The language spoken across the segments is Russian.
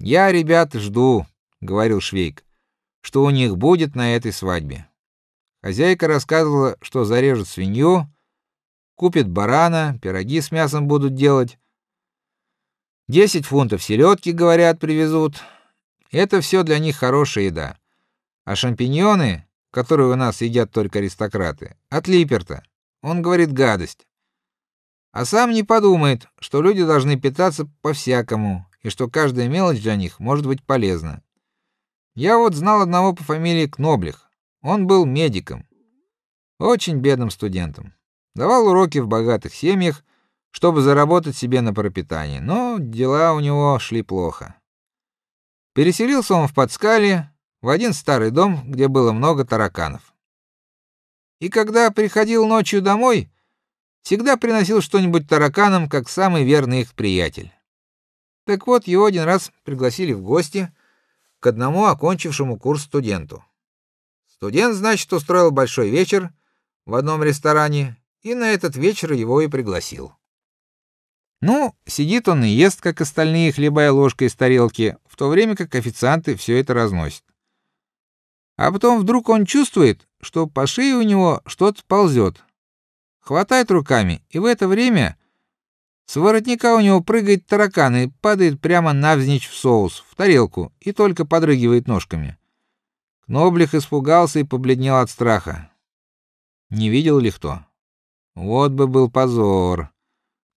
Я, ребят, жду, говорил Швейк, что у них будет на этой свадьбе. Хозяйка рассказывала, что зарежут свинью, купит барана, пироги с мясом будут делать. Десять фунтов селедки, говорят, привезут. Это все для них хорошая еда. А шампиньоны, которые у нас едят только аристократы, от Липерта. Он говорит гадость. А сам не подумает, что люди должны питаться по-всякому и что каждая мелочь для них может быть полезна. Я вот знал одного по фамилии Кноблих. Он был медиком, очень бедным студентом. Давал уроки в богатых семьях, чтобы заработать себе на пропитание, но дела у него шли плохо. Переселился он в Подскалье, в один старый дом, где было много тараканов. И когда приходил ночью домой, всегда приносил что-нибудь тараканам, как самый верный их приятель. Так вот, его один раз пригласили в гости к одному окончившему курс студенту. Студент, значит, устроил большой вечер в одном ресторане, и на этот вечер его и пригласил. Ну, сидит он и ест, как остальные, хлебая ложкой из тарелки, в то время как официанты все это разносят. А потом вдруг он чувствует, что по шее у него что-то ползет. Хватает руками, и в это время с воротника у него прыгает таракан и падает прямо навзничь в соус, в тарелку, и только подрыгивает ножками. Кноблих испугался и побледнел от страха. Не видел ли кто? Вот бы был позор.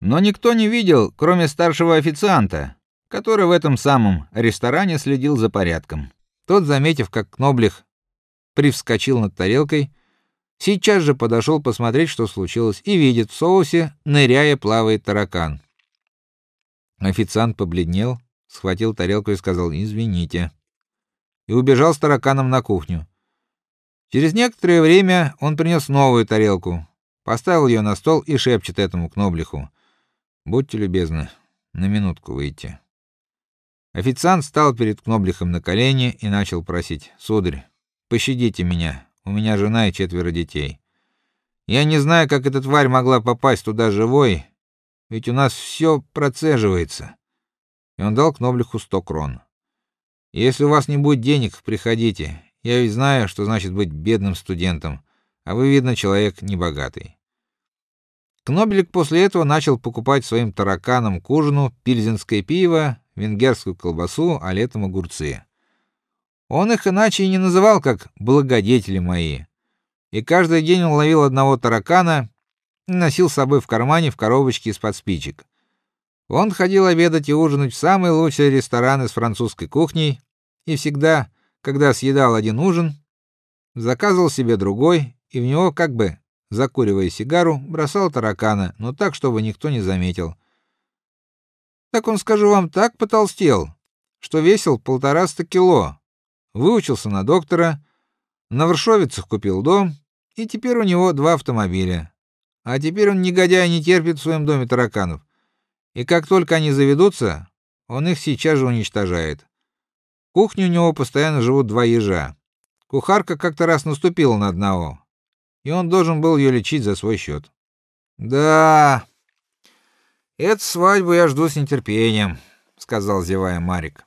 Но никто не видел, кроме старшего официанта, который в этом самом ресторане следил за порядком. Тот, заметив, как Кноблих привскочил над тарелкой, сейчас же подошел посмотреть, что случилось, и видит в соусе, ныряя, плавает таракан. Официант побледнел, схватил тарелку и сказал: "Извините" и убежал с тараканом на кухню. Через некоторое время он принес новую тарелку, поставил ее на стол и шепчет этому кноблиху: "Будьте любезны, на минутку выйти". Официант стал перед кноблихом на колени и начал просить: "Сударь, пощадите меня. У меня жена и четверо детей. Я не знаю, как эта тварь могла попасть туда живой, ведь у нас все процеживается". И он дал кноблиху сто крон. Если у вас не будет денег, приходите. Я ведь знаю, что значит быть бедным студентом, а вы, видно, человек небогатый. Кнобелик после этого начал покупать своим тараканам к ужину пильзенское пиво, венгерскую колбасу, а летом огурцы. Он их иначе и не называл, как благодетели мои. И каждый день он ловил одного таракана и носил с собой в кармане в коробочке из-под спичек. Он ходил обедать и ужинать в самые лучшие рестораны с французской кухней и всегда, когда съедал один ужин, заказывал себе другой и в него как бы закуривая сигару, бросал таракана, но так, чтобы никто не заметил. Так он, скажу вам, так потолстел, что весил полтораста кило. Выучился на доктора, на Варшовицах купил дом, и теперь у него два автомобиля. А теперь он негодяй не терпит в своем доме тараканов и как только они заведутся, он их сейчас же уничтожает. В кухне у него постоянно живут два ежа. Кухарка как-то раз наступила на одного, и он должен был ее лечить за свой счет. Да. Эту свадьбу я жду с нетерпением, сказал зевая Марик.